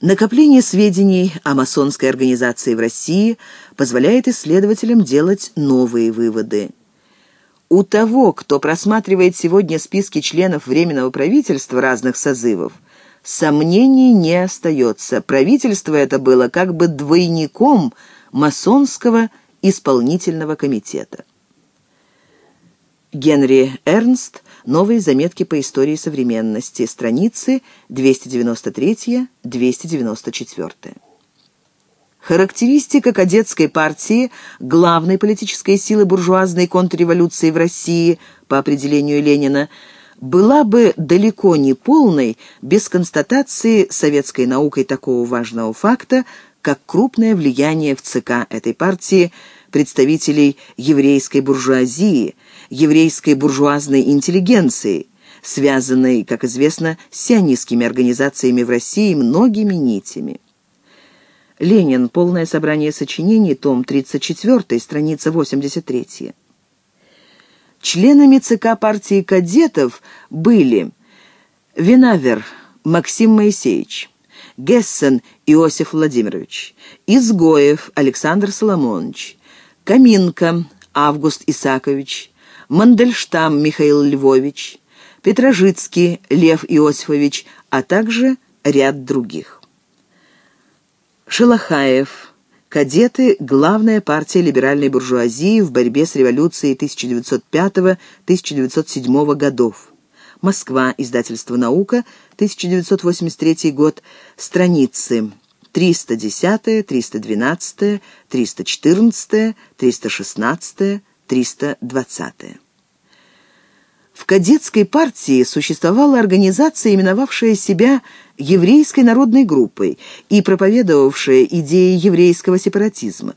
Накопление сведений о масонской организации в России позволяет исследователям делать новые выводы. У того, кто просматривает сегодня списки членов Временного правительства разных созывов, сомнений не остается. Правительство это было как бы двойником масонского исполнительного комитета. Генри Эрнст Новые заметки по истории современности. Страницы 293-294. Характеристика кадетской партии, главной политической силы буржуазной контрреволюции в России, по определению Ленина, была бы далеко не полной без констатации советской наукой такого важного факта, как крупное влияние в ЦК этой партии представителей еврейской буржуазии – еврейской буржуазной интеллигенции, связанной, как известно, с сионистскими организациями в России многими нитями. Ленин. Полное собрание сочинений. Том 34. Страница 83. Членами ЦК партии кадетов были Винавер Максим Моисеевич, Гессен Иосиф Владимирович, Изгоев Александр Соломонович, Каминка Август Исакович, Мандельштам Михаил Львович, Петрожицкий Лев Иосифович, а также ряд других. Шелохаев. Кадеты – главная партия либеральной буржуазии в борьбе с революцией 1905-1907 годов. Москва. Издательство «Наука», 1983 год. Страницы 310, 312, 314, 316, 320. В кадетской партии существовала организация, именовавшая себя еврейской народной группой и проповедовавшая идеи еврейского сепаратизма.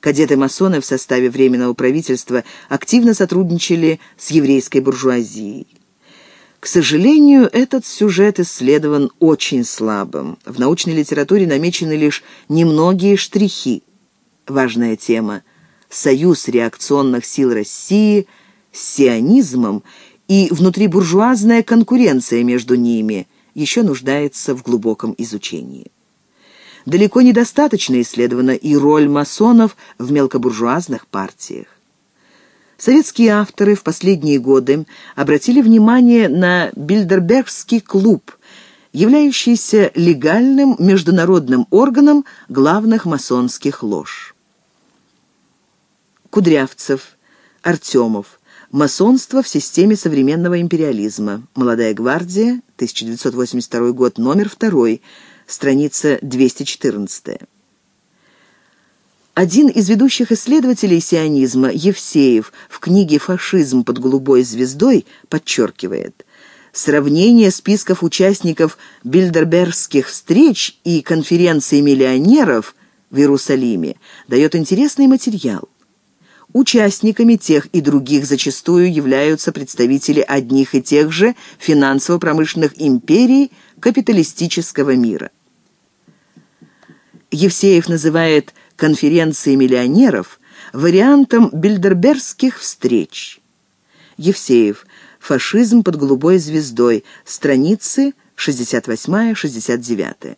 Кадеты-масоны в составе Временного правительства активно сотрудничали с еврейской буржуазией. К сожалению, этот сюжет исследован очень слабым. В научной литературе намечены лишь немногие штрихи. Важная тема союз реакционных сил России с сионизмом и внутрибуржуазная конкуренция между ними еще нуждается в глубоком изучении. Далеко недостаточно исследована и роль масонов в мелкобуржуазных партиях. Советские авторы в последние годы обратили внимание на Бильдербергский клуб, являющийся легальным международным органом главных масонских лож. Кудрявцев, Артемов. Масонство в системе современного империализма. Молодая гвардия, 1982 год, номер 2, страница 214. Один из ведущих исследователей сионизма, Евсеев, в книге «Фашизм под голубой звездой» подчеркивает, сравнение списков участников Бильдербергских встреч и конференции миллионеров в Иерусалиме дает интересный материал. Участниками тех и других зачастую являются представители одних и тех же финансово-промышленных империй капиталистического мира. Евсеев называет конференции миллионеров вариантом бильдербергских встреч. Евсеев. Фашизм под голубой звездой. Страницы 68-69.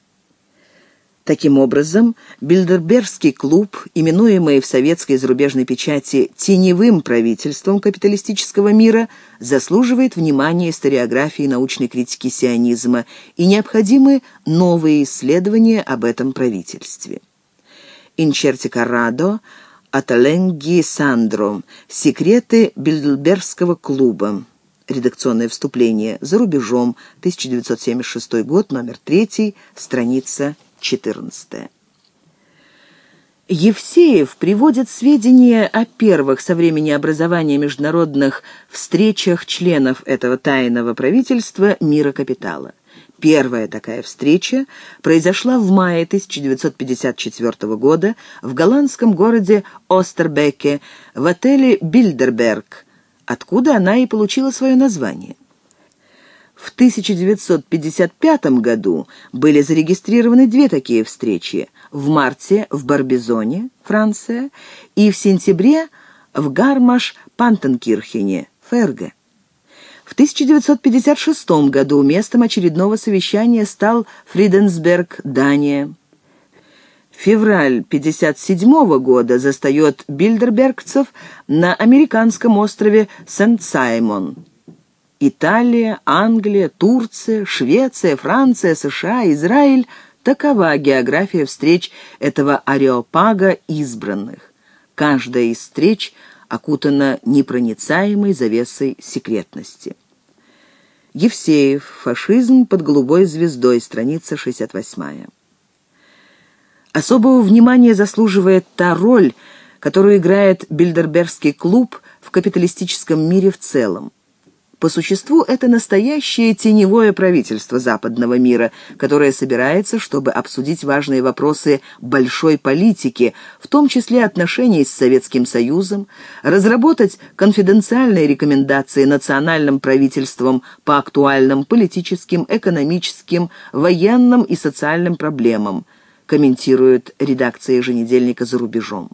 Таким образом, Бильдербергский клуб, именуемый в советской и зарубежной печати «теневым правительством капиталистического мира», заслуживает внимания историографии научной критики сионизма и необходимы новые исследования об этом правительстве. Инчерти Каррадо, Аталенги Сандро, «Секреты Бильдербергского клуба», редакционное вступление, за рубежом, 1976 год, номер 3, страница 14. Евсеев приводит сведения о первых со времени образования международных встречах членов этого тайного правительства мира капитала. Первая такая встреча произошла в мае 1954 года в голландском городе Остербеке в отеле «Бильдерберг», откуда она и получила свое название. В 1955 году были зарегистрированы две такие встречи. В марте в Барбизоне, Франция, и в сентябре в Гармаш-Пантенкирхене, Ферге. В 1956 году местом очередного совещания стал Фриденсберг, Дания. Февраль 1957 года застает бильдербергцев на американском острове Сент-Саймон. Италия, Англия, Турция, Швеция, Франция, США, Израиль – такова география встреч этого ареопага избранных. Каждая из встреч окутана непроницаемой завесой секретности. Евсеев. Фашизм под голубой звездой. Страница 68. Особого внимания заслуживает та роль, которую играет Бильдербергский клуб в капиталистическом мире в целом. По существу это настоящее теневое правительство западного мира, которое собирается, чтобы обсудить важные вопросы большой политики, в том числе отношений с Советским Союзом, разработать конфиденциальные рекомендации национальным правительствам по актуальным политическим, экономическим, военным и социальным проблемам, комментирует редакция еженедельника «За рубежом».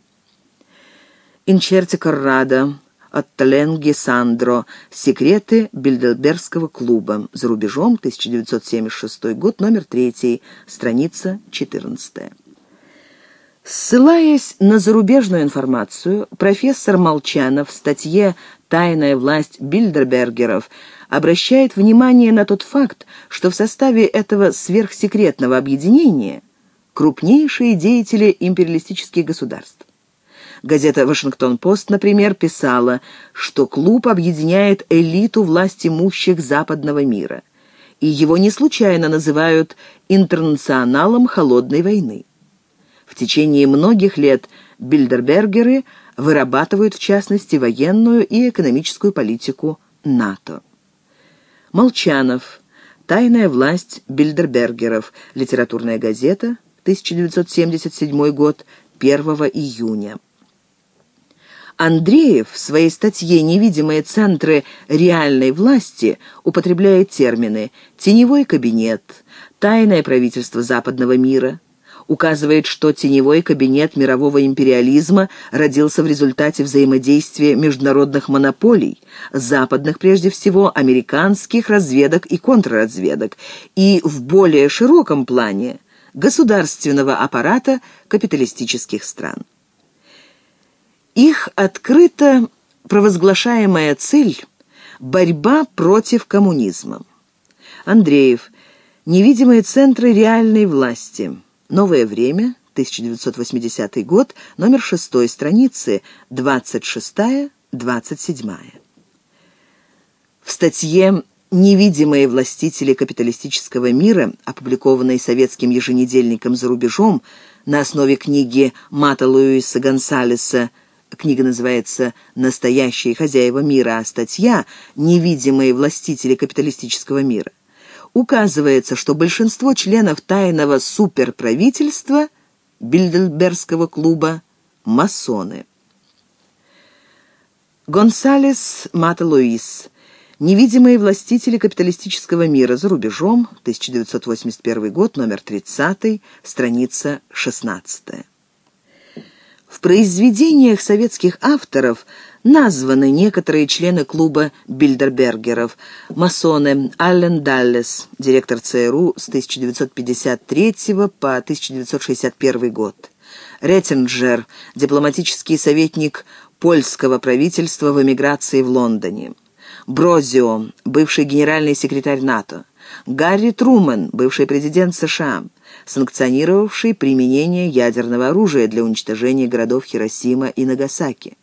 Инчерти Коррадо от Тленги Сандро «Секреты Бильдербергского клуба». За рубежом, 1976 год, номер 3, страница 14. Ссылаясь на зарубежную информацию, профессор Молчанов в статье «Тайная власть Бильдербергеров» обращает внимание на тот факт, что в составе этого сверхсекретного объединения крупнейшие деятели империалистических государств. Газета «Вашингтон-Пост», например, писала, что клуб объединяет элиту власть имущих западного мира, и его не случайно называют «интернационалом холодной войны». В течение многих лет бильдербергеры вырабатывают, в частности, военную и экономическую политику НАТО. Молчанов. «Тайная власть бильдербергеров». Литературная газета. 1977 год. 1 июня. Андреев в своей статье «Невидимые центры реальной власти» употребляет термины «теневой кабинет», «тайное правительство западного мира», указывает, что теневой кабинет мирового империализма родился в результате взаимодействия международных монополий, западных прежде всего, американских разведок и контрразведок, и в более широком плане государственного аппарата капиталистических стран. Их открыто провозглашаемая цель – борьба против коммунизма. Андреев. Невидимые центры реальной власти. Новое время. 1980 год. Номер 6 страницы. 26-27. В статье «Невидимые властители капиталистического мира», опубликованной советским еженедельником «За рубежом» на основе книги Мата Луиса Гонсалеса Книга называется «Настоящие хозяева мира», а статья «Невидимые властители капиталистического мира». Указывается, что большинство членов тайного суперправительства Бильдельбергского клуба – масоны. Гонсалес Мата Луис. «Невидимые властители капиталистического мира за рубежом», 1981 год, номер 30, страница 16. Произведениях советских авторов названы некоторые члены клуба бильдербергеров. Масоны Аллен Даллес, директор ЦРУ с 1953 по 1961 год. Реттинджер, дипломатический советник польского правительства в эмиграции в Лондоне. Брозио, бывший генеральный секретарь НАТО. Гарри Трумэн, бывший президент США санкционировавший применение ядерного оружия для уничтожения городов Хиросима и Нагасаки.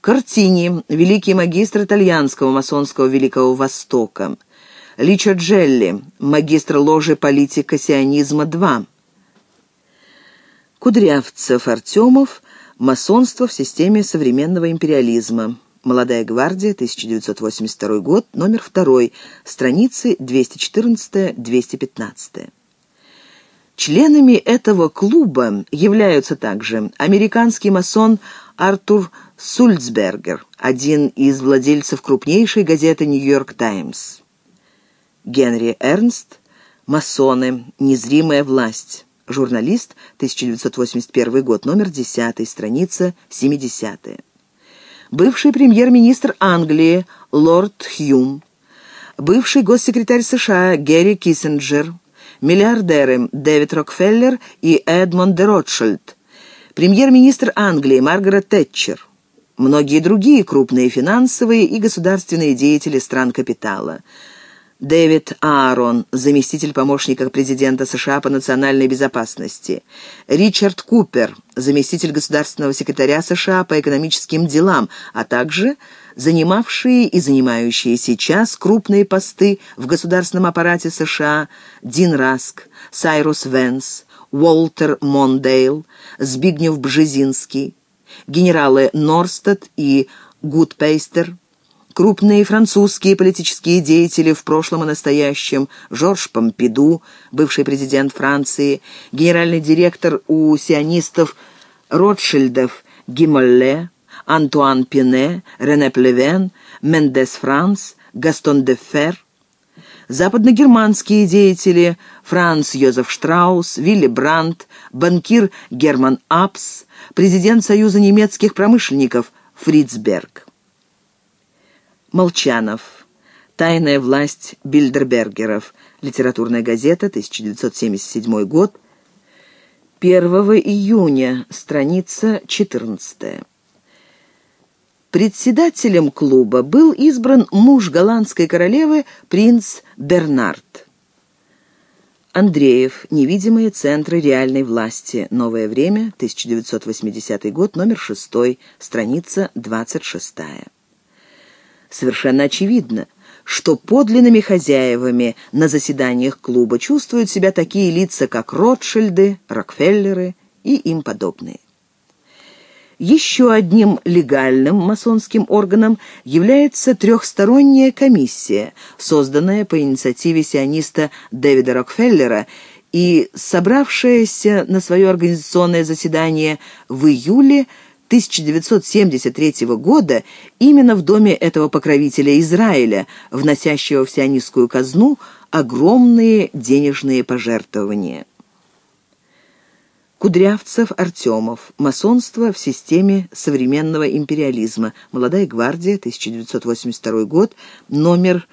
Картини, великий магистр итальянского масонского Великого Востока. Личо Джелли, магистр ложи политика сионизма-2. Кудрявцев Артемов, масонство в системе современного империализма. Молодая гвардия, 1982 год, номер 2, страницы 214-215. Членами этого клуба являются также американский масон Артур Сульцбергер, один из владельцев крупнейшей газеты «Нью-Йорк Таймс», Генри Эрнст, масоны, незримая власть, журналист, 1981 год, номер 10, страница 70. бывший премьер-министр Англии лорд Хьюм, бывший госсекретарь США Герри Киссинджер, миллиардеры Дэвид Рокфеллер и Эдмонд де Ротшильд, премьер-министр Англии Маргарет Тэтчер, многие другие крупные финансовые и государственные деятели стран капитала – Дэвид Аарон, заместитель помощника президента США по национальной безопасности, Ричард Купер, заместитель государственного секретаря США по экономическим делам, а также занимавшие и занимающие сейчас крупные посты в государственном аппарате США Дин Раск, Сайрус Венс, Уолтер Мондейл, Збигнев Бжезинский, генералы Норстед и Гудпейстер, крупные французские политические деятели в прошлом и настоящем, Жорж Помпиду, бывший президент Франции, генеральный директор у сионистов Ротшильдов Ги Молле, Антуан Пине, Рене Плевен, Мендес Франс, Гастон Деффер, западногерманские деятели. Франц Йозеф Штраус, Вилли Брандт, банкир Герман Абс, президент Союза немецких промышленников Фрицберг. Молчанов. Тайная власть Бильдербергеров. Литературная газета, 1977 год. 1 июня, страница 14. Председателем клуба был избран муж голландской королевы принц Бернард. Андреев. Невидимые центры реальной власти. Новое время. 1980 год. Номер 6. Страница 26 совершенно очевидно, что подлинными хозяевами на заседаниях клуба чувствуют себя такие лица, как Ротшильды, Рокфеллеры и им подобные. Еще одним легальным масонским органом является трехсторонняя комиссия, созданная по инициативе сиониста Дэвида Рокфеллера и собравшаяся на свое организационное заседание в июле 1973 года именно в доме этого покровителя Израиля, вносящего в сионистскую казну огромные денежные пожертвования. Кудрявцев, Артемов. Масонство в системе современного империализма. Молодая гвардия, 1982 год, номер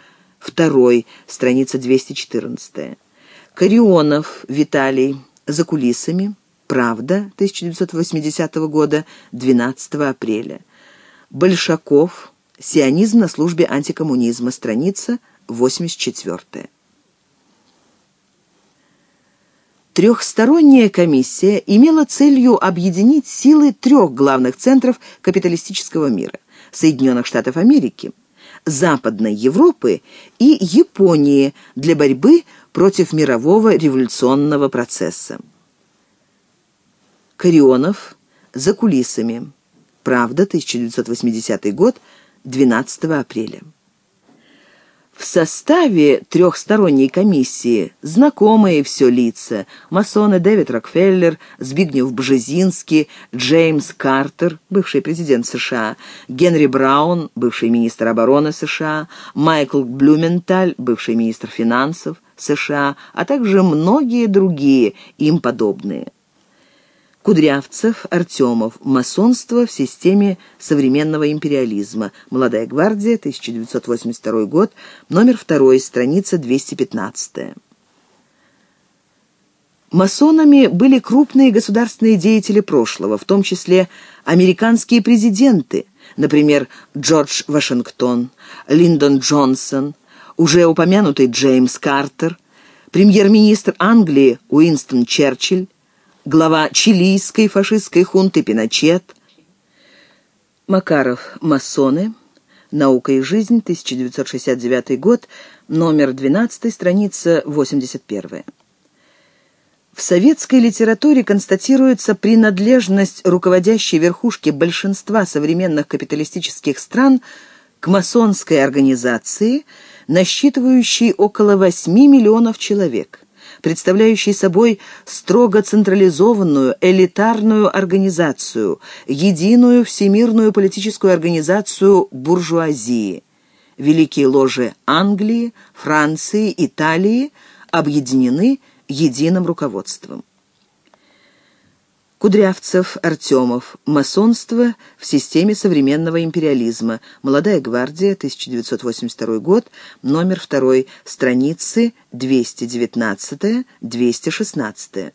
2, страница 214. Карионов, Виталий. За кулисами. Правда, 1980 года, 12 апреля. Большаков. Сионизм на службе антикоммунизма. Страница 84. Трехсторонняя комиссия имела целью объединить силы трех главных центров капиталистического мира – Соединенных Штатов Америки, Западной Европы и Японии для борьбы против мирового революционного процесса. Карионов «За кулисами». Правда, 1980 год, 12 апреля. В составе трехсторонней комиссии знакомые все лица – масоны Дэвид Рокфеллер, Збигнев Бжезинский, Джеймс Картер, бывший президент США, Генри Браун, бывший министр обороны США, Майкл Блюменталь, бывший министр финансов США, а также многие другие им подобные. Кудрявцев, Артемов. Масонство в системе современного империализма. Молодая гвардия, 1982 год, номер 2, страница 215. Масонами были крупные государственные деятели прошлого, в том числе американские президенты, например, Джордж Вашингтон, Линдон Джонсон, уже упомянутый Джеймс Картер, премьер-министр Англии Уинстон Черчилль, глава чилийской фашистской хунты Пиночет, Макаров «Масоны», «Наука и жизнь», 1969 год, номер 12, страница 81. В советской литературе констатируется принадлежность руководящей верхушки большинства современных капиталистических стран к масонской организации, насчитывающей около 8 миллионов человек представляющий собой строго централизованную, элитарную организацию, единую всемирную политическую организацию буржуазии. Великие ложи Англии, Франции, Италии объединены единым руководством. Кудрявцев, Артемов. Масонство в системе современного империализма. Молодая гвардия, 1982 год, номер 2, страницы 219-216.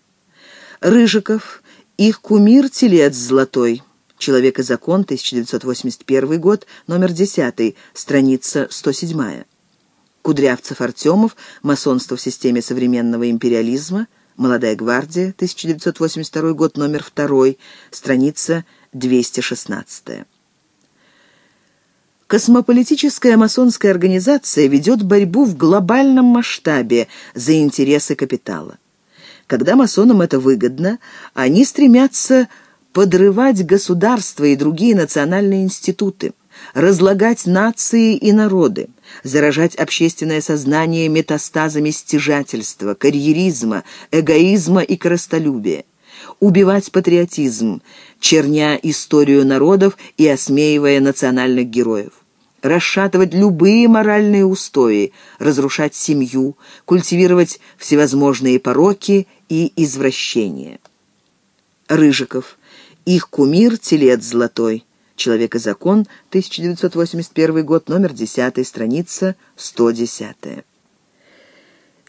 Рыжиков. Их кумир Телец Золотой. Человек и закон, 1981 год, номер 10, страница 107. Кудрявцев Артемов. Масонство в системе современного империализма. «Молодая гвардия», 1982 год, номер 2, страница 216. Космополитическая масонская организация ведет борьбу в глобальном масштабе за интересы капитала. Когда масонам это выгодно, они стремятся подрывать государства и другие национальные институты разлагать нации и народы, заражать общественное сознание метастазами стяжательства, карьеризма, эгоизма и коростолюбия, убивать патриотизм, черня историю народов и осмеивая национальных героев расшатывать любые моральные устои, разрушать семью, культивировать всевозможные пороки и извращения. Рыжиков. Их кумир – телец золотой. «Человек и закон», 1981 год, номер 10, страница 110.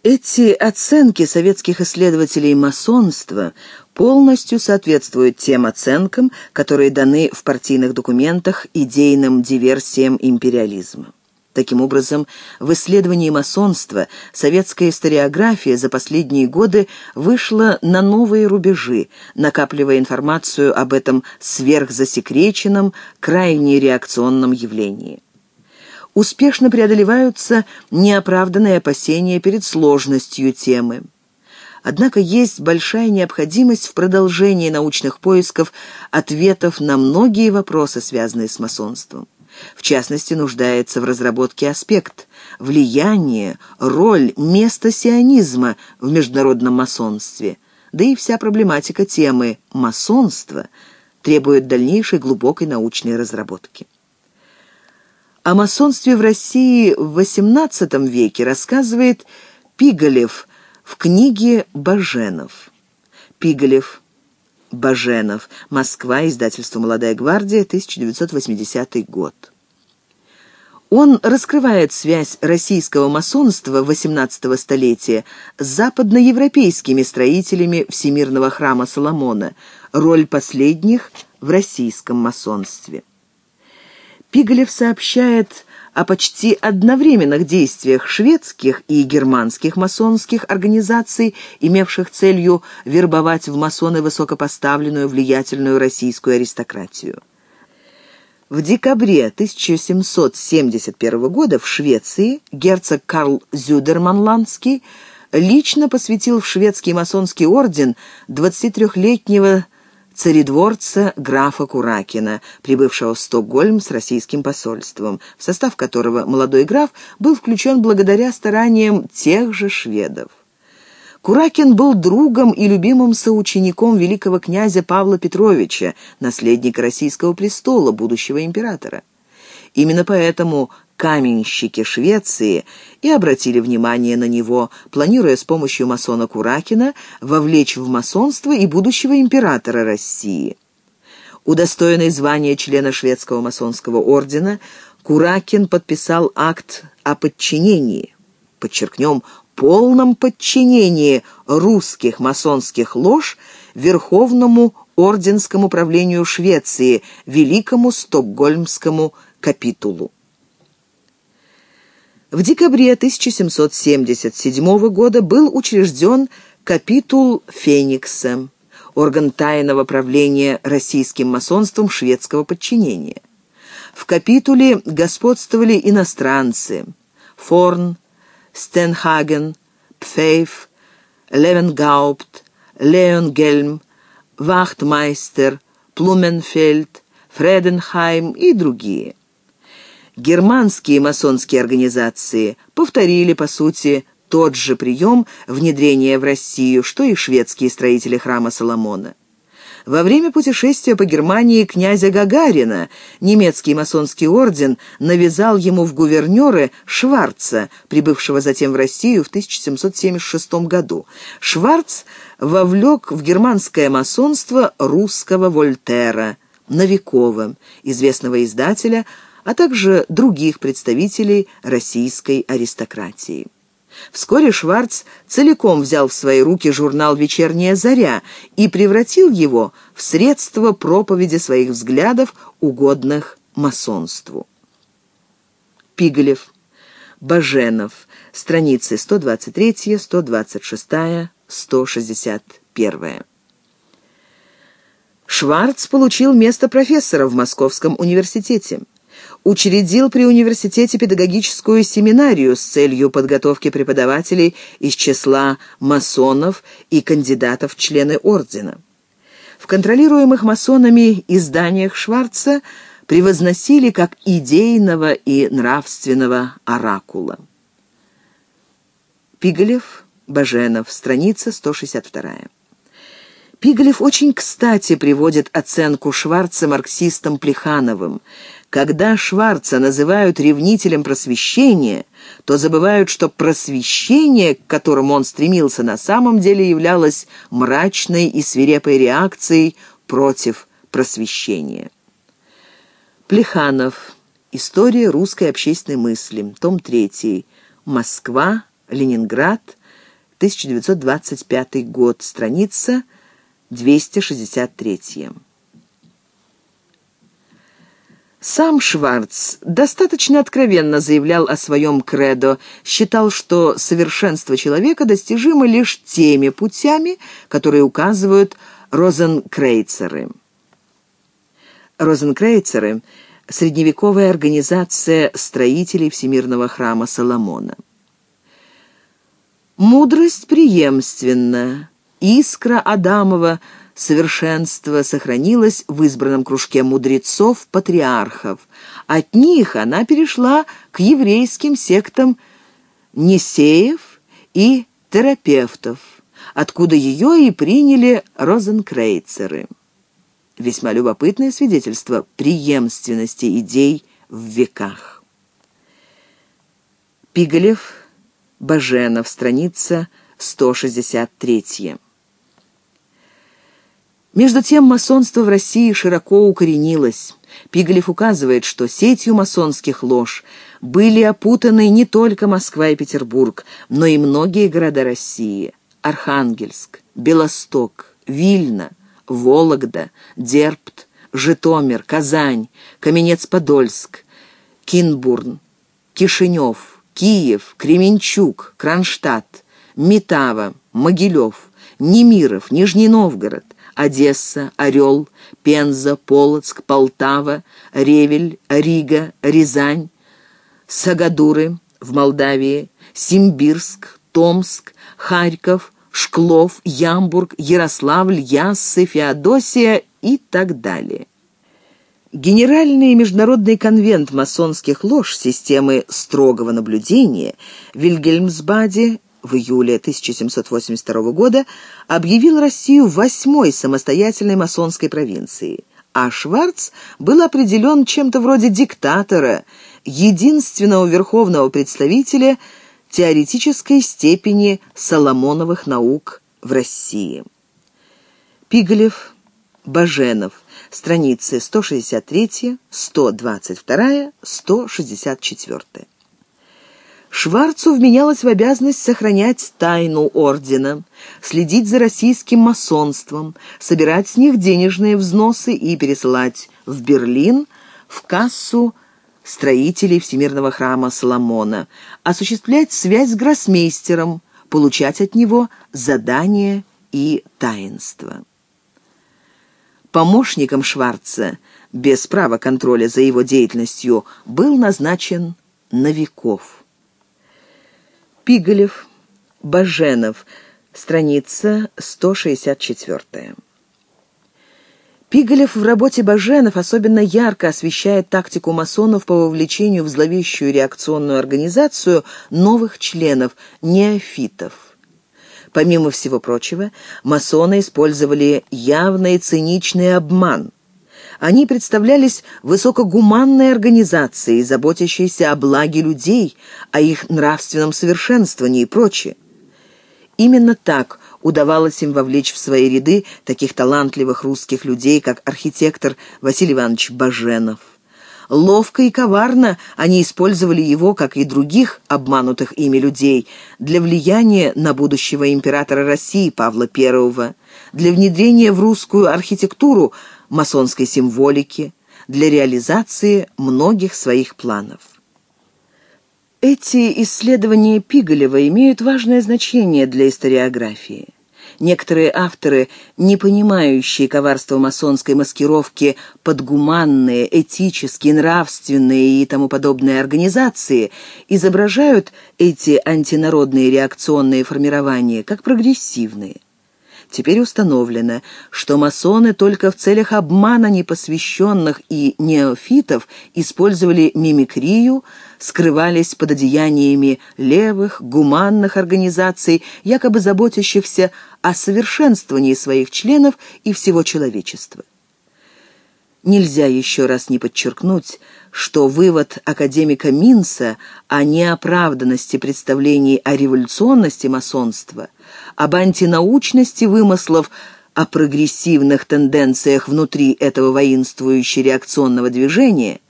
Эти оценки советских исследователей масонства полностью соответствуют тем оценкам, которые даны в партийных документах идейным диверсиям империализма. Таким образом, в исследовании масонства советская историография за последние годы вышла на новые рубежи, накапливая информацию об этом сверхзасекреченном, крайне реакционном явлении. Успешно преодолеваются неоправданные опасения перед сложностью темы. Однако есть большая необходимость в продолжении научных поисков ответов на многие вопросы, связанные с масонством. В частности, нуждается в разработке аспект – влияние, роль, место сионизма в международном масонстве, да и вся проблематика темы «масонство» требует дальнейшей глубокой научной разработки. О масонстве в России в XVIII веке рассказывает Пигалев в книге «Баженов». Пигалев, Баженов. Москва. Издательство «Молодая гвардия», 1980 год. Он раскрывает связь российского масонства XVIII столетия с западноевропейскими строителями Всемирного храма Соломона, роль последних в российском масонстве. Пигалев сообщает о почти одновременных действиях шведских и германских масонских организаций, имевших целью вербовать в масоны высокопоставленную влиятельную российскую аристократию. В декабре 1771 года в Швеции герцог Карл Зюдерманландский лично посвятил в шведский масонский орден 23-летнего царедворца графа Куракина, прибывшего в Стокгольм с российским посольством, в состав которого молодой граф был включен благодаря стараниям тех же шведов. Куракин был другом и любимым соучеником великого князя Павла Петровича, наследника российского престола, будущего императора. Именно поэтому каменщики Швеции и обратили внимание на него, планируя с помощью масона Куракина вовлечь в масонство и будущего императора России. Удостоенный звания члена шведского масонского ордена, Куракин подписал акт о подчинении, подчеркнем, полном подчинении русских масонских лож Верховному орденскому правлению Швеции, Великому Стокгольмскому капитулу. В декабре 1777 года был учрежден капитул Феникса, орган тайного правления российским масонством шведского подчинения. В капитуле господствовали иностранцы – Форн, Стенхаген, Пфейф, Левенгаупт, Леонгельм, Вахтмайстер, Плуменфельд, Фреденхайм и другие. Германские масонские организации повторили, по сути, тот же прием внедрения в Россию, что и шведские строители храма Соломона. Во время путешествия по Германии князя Гагарина немецкий масонский орден навязал ему в гувернеры Шварца, прибывшего затем в Россию в 1776 году. Шварц вовлек в германское масонство русского Вольтера, Новикова, известного издателя, а также других представителей российской аристократии. Вскоре Шварц целиком взял в свои руки журнал «Вечерняя заря» и превратил его в средство проповеди своих взглядов, угодных масонству. Пигалев, Баженов, страницы 123, 126, 161. Шварц получил место профессора в Московском университете учредил при университете педагогическую семинарию с целью подготовки преподавателей из числа масонов и кандидатов в члены ордена. В контролируемых масонами изданиях Шварца превозносили как идейного и нравственного оракула. Пигалев, Баженов, страница 162. Пигалев очень кстати приводит оценку Шварца марксистом Плехановым – когда Шварца называют ревнителем просвещения, то забывают, что просвещение, к которому он стремился, на самом деле являлось мрачной и свирепой реакцией против просвещения. Плеханов. История русской общественной мысли. Том 3. Москва. Ленинград. 1925 год. Страница 263. Сам Шварц достаточно откровенно заявлял о своем кредо, считал, что совершенство человека достижимо лишь теми путями, которые указывают розенкрейцеры. Розенкрейцеры – средневековая организация строителей Всемирного храма Соломона. Мудрость преемственна, искра Адамова – совершенство сохранилось в избранном кружке мудрецов-патриархов. От них она перешла к еврейским сектам Несеев и терапевтов, откуда ее и приняли розенкрейцеры. Весьма любопытное свидетельство преемственности идей в веках. Пигалев, Баженов, страница 163. Между тем масонство в России широко укоренилось. Пигалев указывает, что сетью масонских лож были опутаны не только Москва и Петербург, но и многие города России. Архангельск, Белосток, Вильна, Вологда, Дерпт, Житомир, Казань, Каменец-Подольск, Кинбурн, Кишинев, Киев, Кременчук, Кронштадт, Метава, Могилев, Немиров, Нижний Новгород, Одесса, Орел, Пенза, Полоцк, Полтава, Ревель, Рига, Рязань, Сагадуры в Молдавии, Симбирск, Томск, Харьков, Шклов, Ямбург, Ярославль, Яссы, Феодосия и так далее. Генеральный международный конвент масонских лож системы строгого наблюдения Вильгельмсбаде в июле 1782 года объявил Россию восьмой самостоятельной масонской провинцией, а Шварц был определен чем-то вроде диктатора, единственного верховного представителя теоретической степени Соломоновых наук в России. Пигалев, Баженов, страницы 163, 122, 164. Шварцу вменялось в обязанность сохранять тайну ордена, следить за российским масонством, собирать с них денежные взносы и пересылать в Берлин в кассу строителей Всемирного храма Соломона, осуществлять связь с гроссмейстером, получать от него задания и таинства. Помощником Шварца, без права контроля за его деятельностью, был назначен Новиков. Пигалев, Баженов, страница 164. Пигалев в работе Баженов особенно ярко освещает тактику масонов по вовлечению в зловещую реакционную организацию новых членов, неофитов. Помимо всего прочего, масоны использовали явный циничный обман – они представлялись высокогуманной организацией, заботящейся о благе людей, о их нравственном совершенствовании и прочее. Именно так удавалось им вовлечь в свои ряды таких талантливых русских людей, как архитектор Василий Иванович Баженов. Ловко и коварно они использовали его, как и других обманутых ими людей, для влияния на будущего императора России Павла I, для внедрения в русскую архитектуру масонской символики, для реализации многих своих планов. Эти исследования Пиголева имеют важное значение для историографии. Некоторые авторы, не понимающие коварства масонской маскировки под гуманные, этические, нравственные и тому подобные организации, изображают эти антинародные реакционные формирования как прогрессивные. Теперь установлено, что масоны только в целях обмана непосвященных и неофитов использовали мимикрию, скрывались под одеяниями левых, гуманных организаций, якобы заботящихся о совершенствовании своих членов и всего человечества. Нельзя еще раз не подчеркнуть, что вывод академика Минса о неоправданности представлений о революционности масонства, об антинаучности вымыслов, о прогрессивных тенденциях внутри этого воинствующе-реакционного движения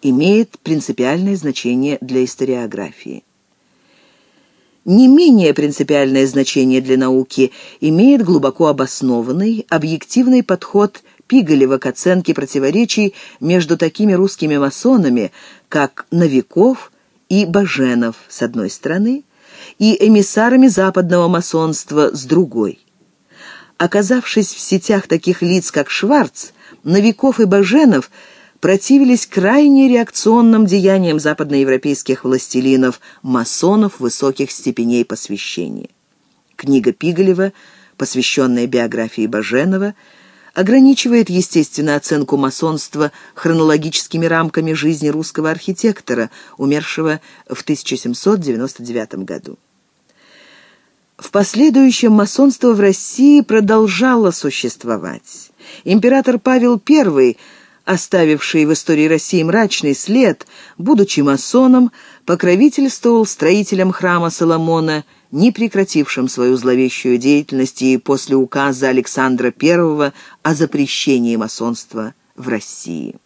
имеет принципиальное значение для историографии. Не менее принципиальное значение для науки имеет глубоко обоснованный, объективный подход Пиголева к оценке противоречий между такими русскими масонами, как Новиков и Баженов с одной стороны, и эмиссарами западного масонства с другой. Оказавшись в сетях таких лиц, как Шварц, Новиков и Баженов противились крайне реакционным деяниям западноевропейских властелинов, масонов высоких степеней посвящения. Книга Пиголева, посвященная биографии Баженова, ограничивает, естественно, оценку масонства хронологическими рамками жизни русского архитектора, умершего в 1799 году. В последующем масонство в России продолжало существовать. Император Павел I, оставивший в истории России мрачный след, будучи масоном, покровительствовал строителям храма Соломона – не прекратившим свою зловещую деятельность и после указа Александра I о запрещении масонства в России.